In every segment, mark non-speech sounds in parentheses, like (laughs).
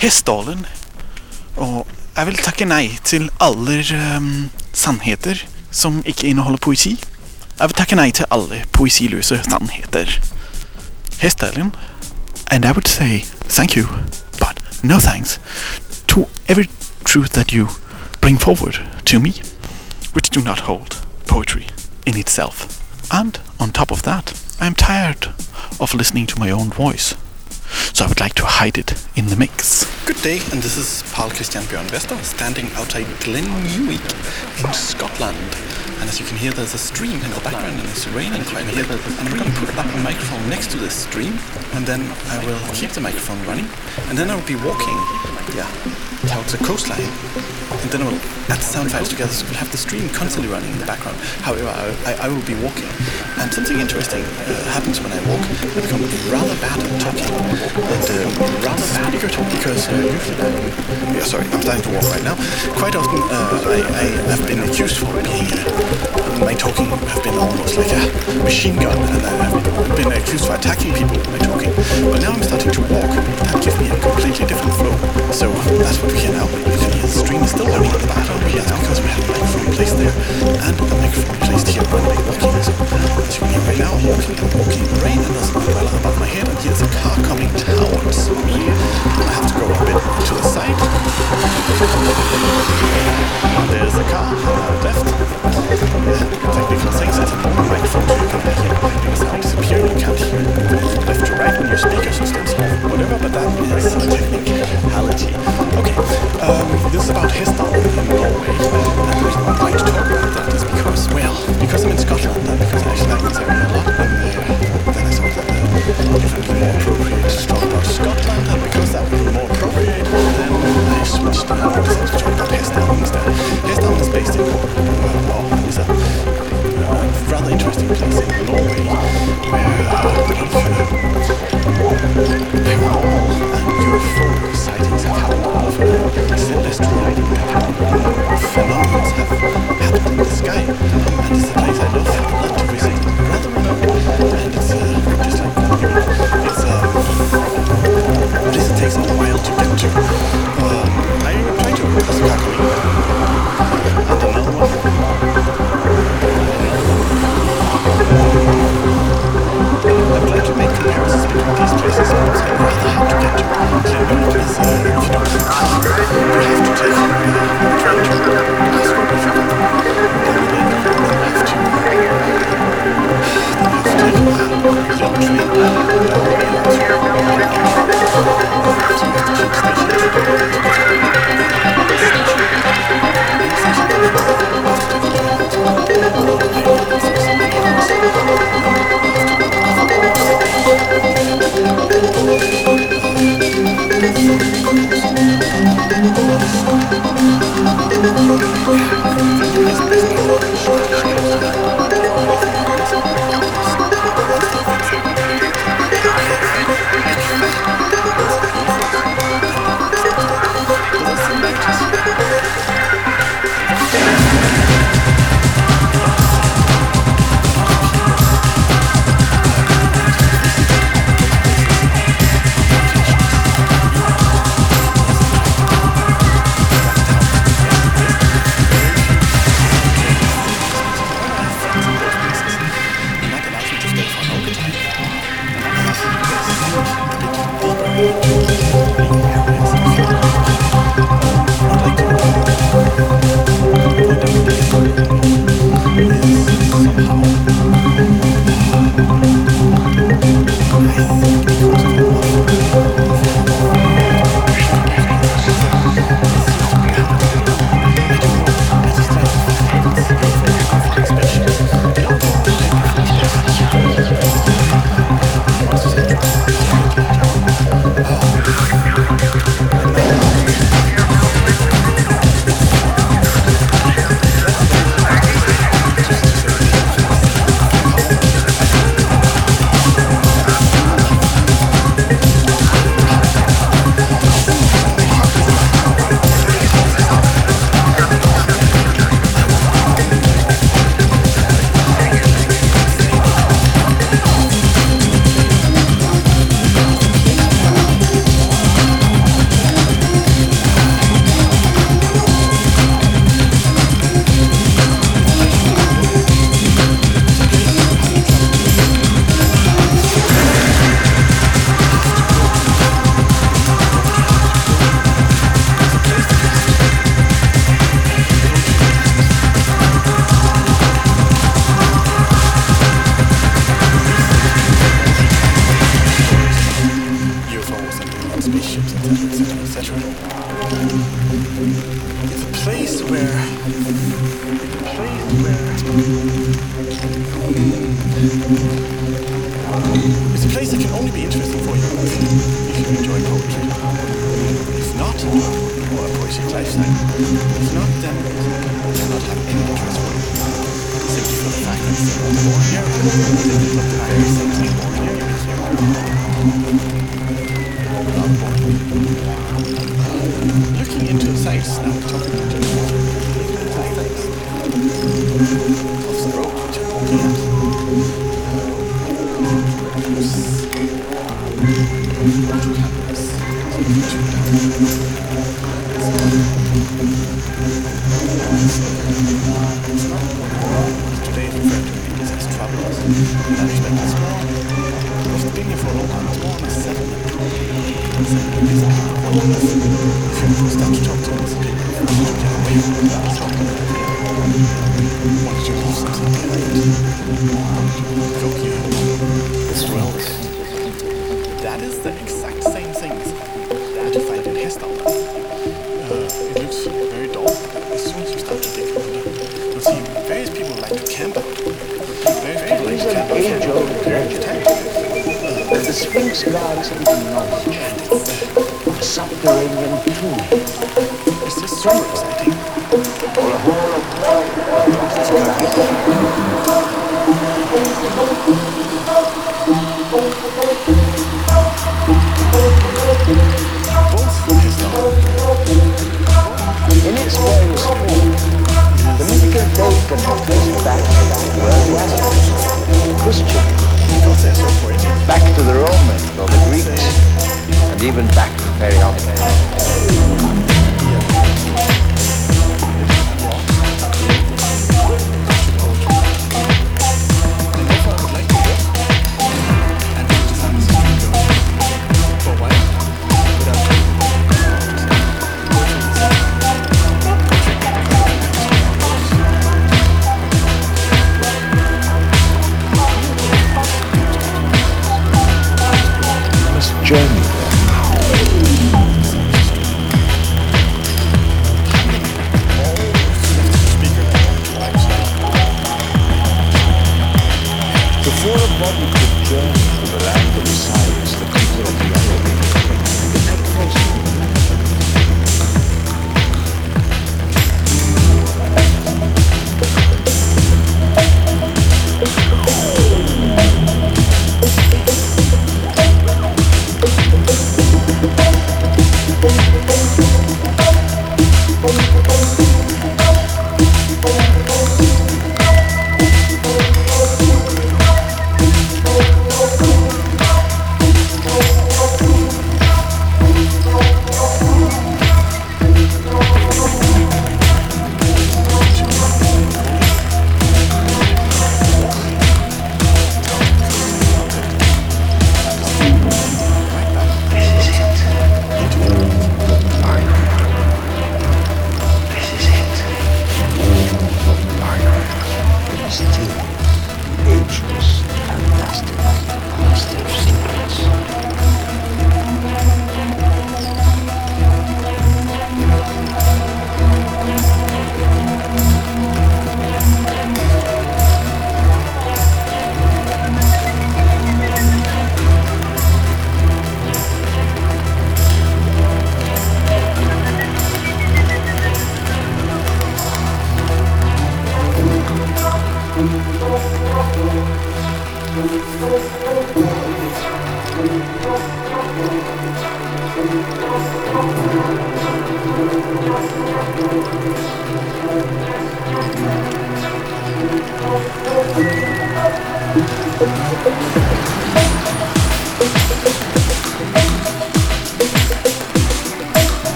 Hessdalen. Og jeg vil takke nei til alle ehm, sannheter som ikke inneholder poesi. Jeg vil takke nei til alle poesiløse sannheter. Hessdalen. And I would say thank you, but no thanks to every truth that you bring forward to me, which do not hold poetry in itself. And on top of that, I'm tired of listening to my own voice. So I would like to hide it in the mix. Good day, and this is Parl Kristian Bjørn Vester standing outside Glen Glennewick in Scotland. And as you can hear, there's a stream in the background, and it's raining quite a bit. And I'm going to put up a microphone next to this stream, and then I will keep the microphone running, and then I will be walking, yeah, towards the coastline, and then I will add the sound files together, so we'll have the stream constantly running in the background. However, I, I, I will be walking, and something interesting uh, happens when I walk. I become rather bad at talking, and rather bad good because uh, usually, I'm, yeah, sorry, I'm starting to walk right now. Quite often, uh, I, I have been accused for being my talking have been almost like a machine gun, and I've been accused for attacking people with my talking. But now I'm starting to walk. That gives me a completely different flow. So that's what we hear now. You can hear the stream is still running in the background. That's because we have a microphone placed there, and a microphone placed here when I'm walking. So as you can hear right now, I'm walking and walking in the rain, and there's an umbrella above my head, and here's a car coming towards me. I have to go a bit to the side. There's a car the left. Because, well, because I'm in Scotland and because I actually like this area a lot, and uh, uh, more appropriate to about Scotland, and because that would be more appropriate, then I switched to instead. Hesdal is based in uh, is a uh, rather interesting place in Norway where uh, uh, It's a place that can only be interesting for you if you enjoy poetry. If not, or a poetic lifestyle. If not, then it cannot have any interest for you. Simply for the fact that it's born here, they develop the very same thing born here, you. Not born. Looking into science now, talking thinks God is knowledge, a subterranean tomb. the Romans or the Greeks, and even back to Periodomus. Jamie.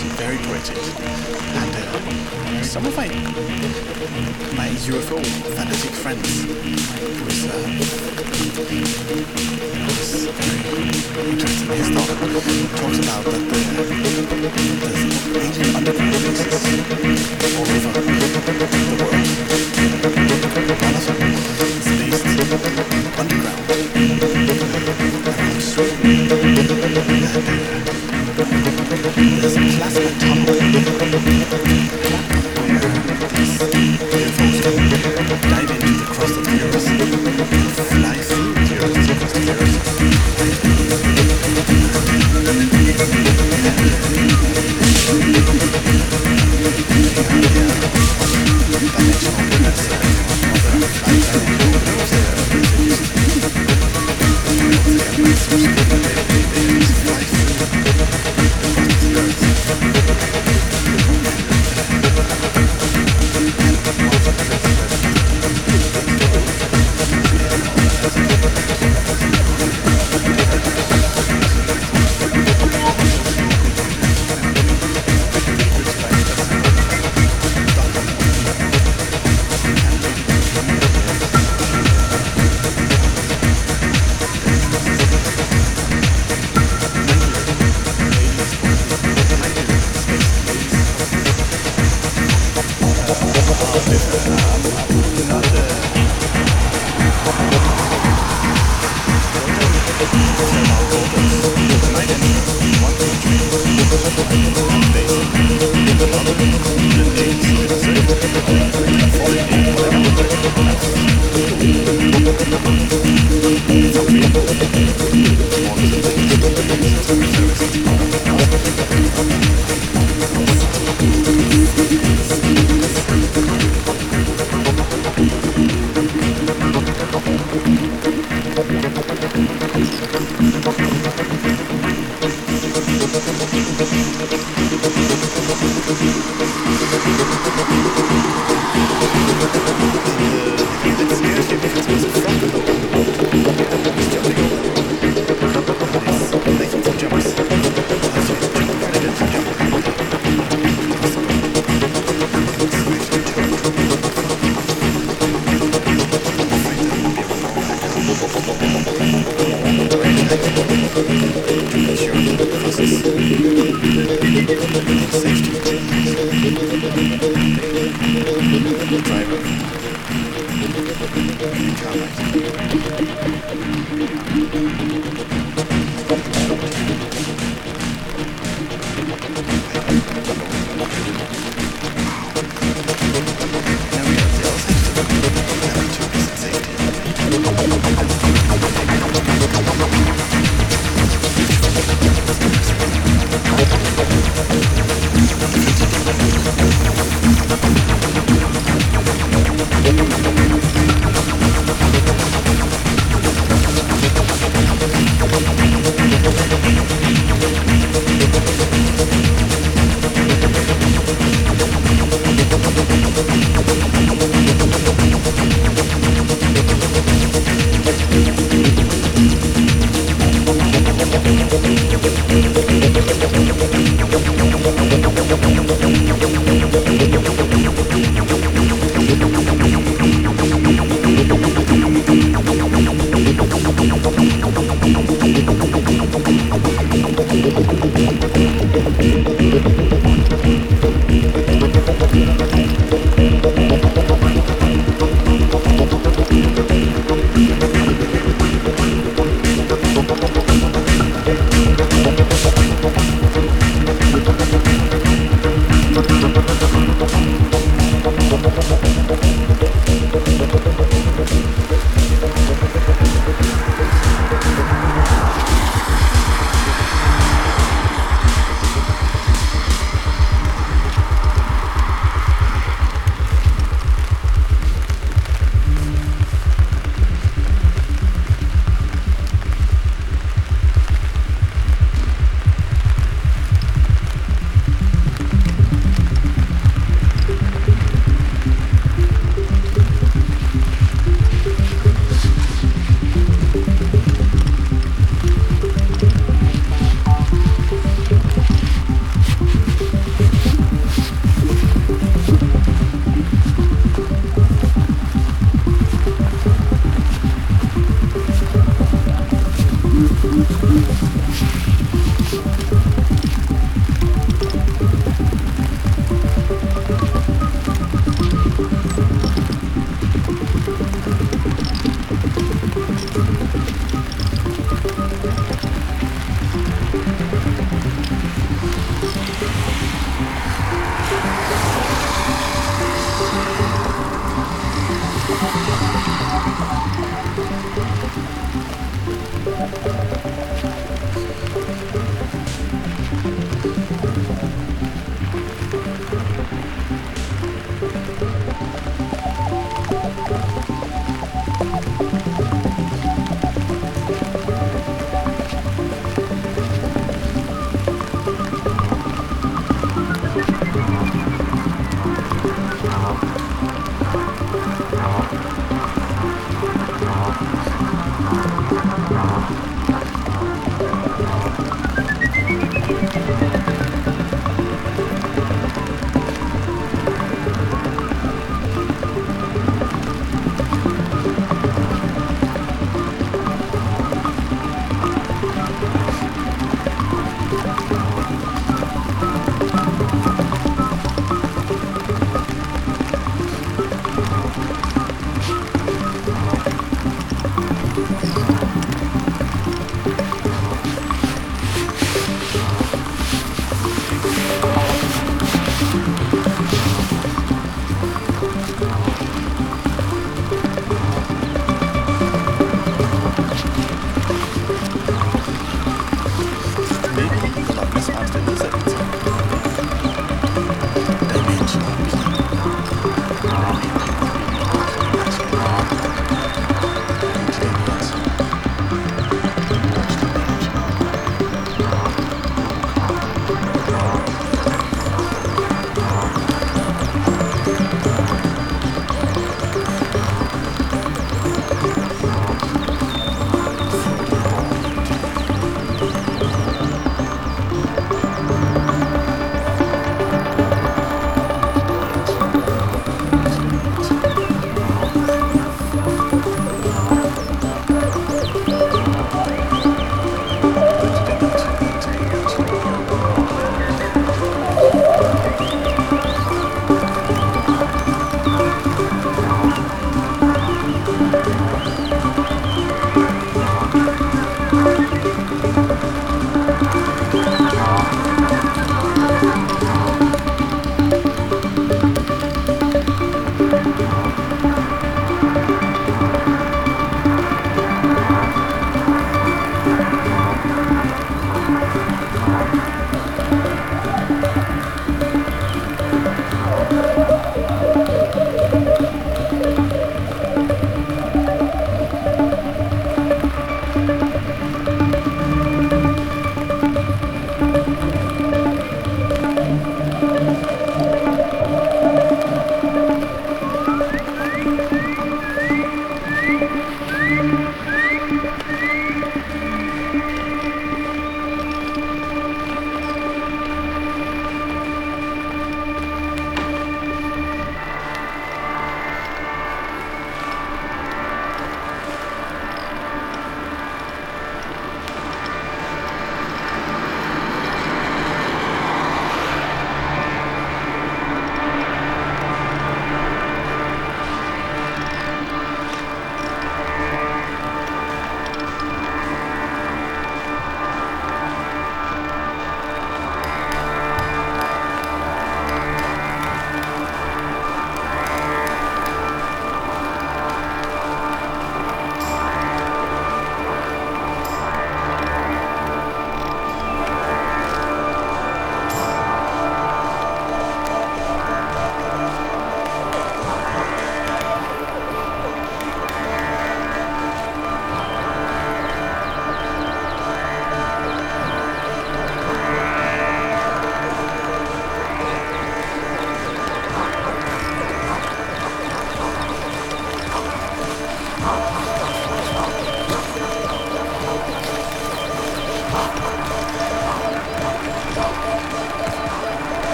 very poetic. And uh, some of my, my UFO fanatic friends was, uh, was very interested in his talk. Talks about that uh, the, the alien underground places all over the world. One of them is based underground around Sweden.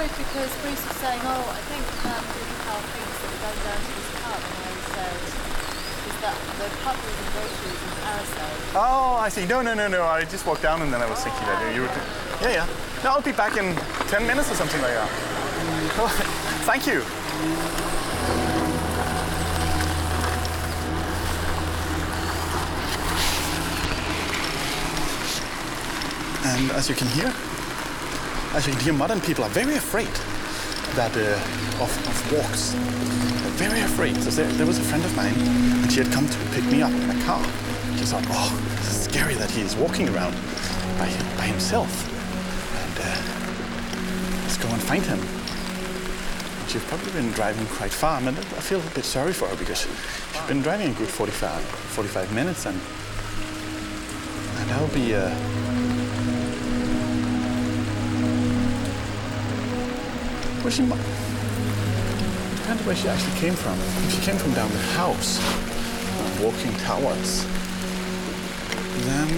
Worried because Bruce was saying, "Oh, I think um, Billy Carl thinks that we're going down to this pub," and I said, "Is that the pub was in groceries in Parasol?" Oh, I see. No, no, no, no. I just walked down and then I was thinking that you would. Yeah, yeah. No, I'll be back in 10 minutes or something like that. Oh, (laughs) Thank you. And as you can hear, can hear, modern people are very afraid that uh, of, of walks. They're very afraid. So there, there was a friend of mine, and she had come to pick me up in a car. She thought, oh, this is scary that he is walking around by, by himself. And uh, let's go and find him. And she's probably been driving quite far. Mean, I feel a bit sorry for her because she's been driving a good 45, 45 minutes, and and I'll be. Uh, Where she mu- Depends where she actually came from. She came from down the house, walking towards, then.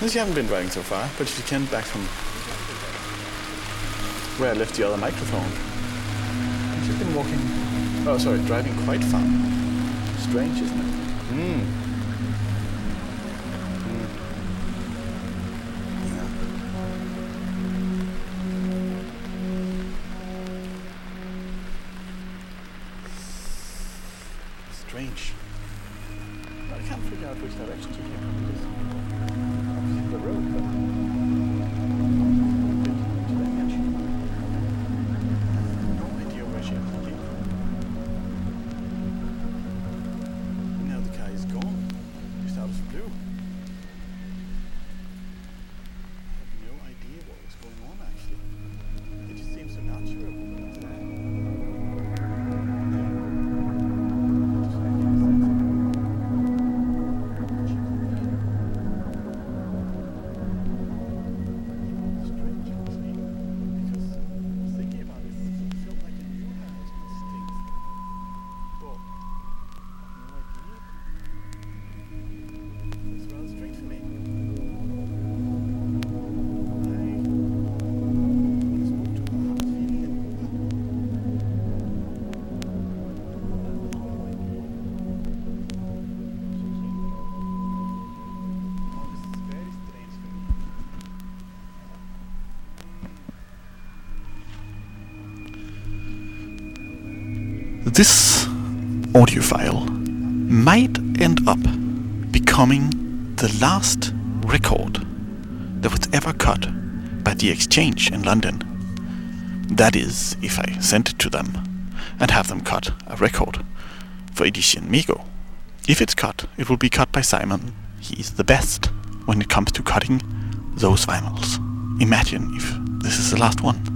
Then she hasn't been driving so far, but she came back from where I left the other microphone. She's been walking. Oh, sorry, driving quite far. Strange, isn't it? This audio file might end up becoming the last record that was ever cut by the exchange in London. That is, if I send it to them and have them cut a record for Edition Mego. If it's cut, it will be cut by Simon. He's the best when it comes to cutting those vinyls. Imagine if this is the last one.